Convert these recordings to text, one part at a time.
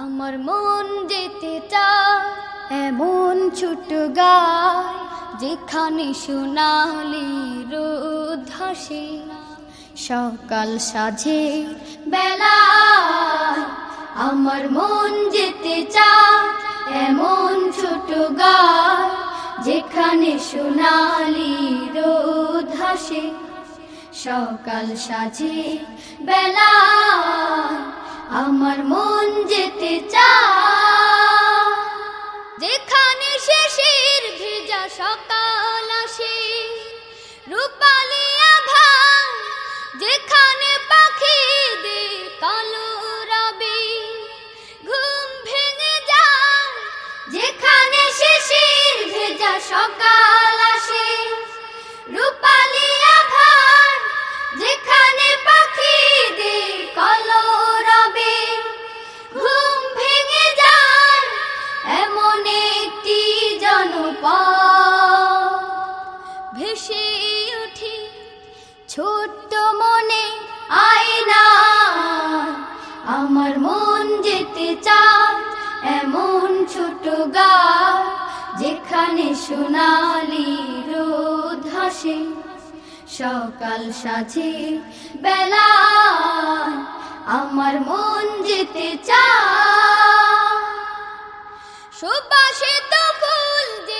আমার মন যেতে চায়, এমন ছোট গায় যেখানে সোনালি রোদ হাসে সকাল সাজে বেলা আমার মন যেতে চায়, এমন ছোট গায় যেখানে সোনালি রোদ হাসে সকাল সাজে বেলা আমার মন যেতে চায়। যেখানে শেষের ভেজা সকাল আসে, রূপালি আভা যেখানে পাখিদের কালো রবে, ঘুম ভেঙে যায়। যেখানে শেষের ভেজা সকাল ভেসে উঠি ছোট্ট মনে আয়না। আমার মন যেতে চায় এমন ছোট গা যেখানে সোনালি রোদ হাসে সকাল সাজে বেলা, আমার মন যেতে চায়। সুবাসিত ফুল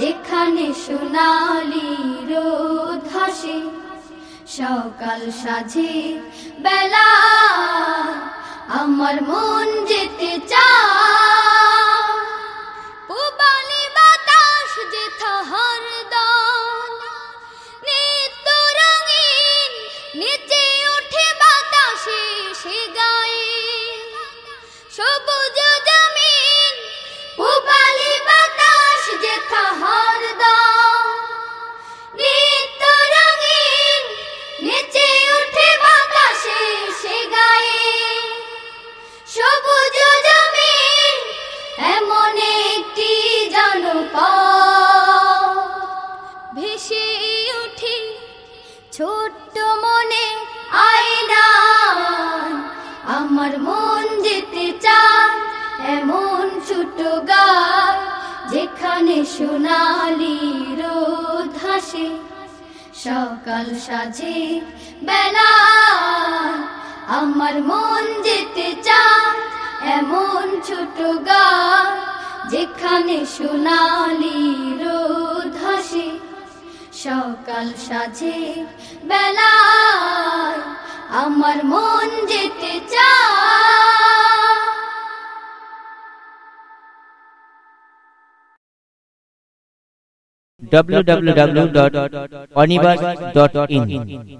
যেখানে সোনালি রোদ হাসে সকাল সাজে, বেলা আমার মন যেতে চায়। পুবালি বাতাস যেথা হরদম নিত্য রঙিন, নিচে ওঠে বাতাসে সে গায়ে। সবুজ আমার মন যেতে চায়, এমন ছোট গা যেখানে সোনালি রোদ হাসে সকাল সাজে বেলা, আমার মন যেতে চায়, এমন ছোট গা যেখানে সোনালি রোদ হাসে সকাল সাজে বেলা, আমার মন www.onibus.in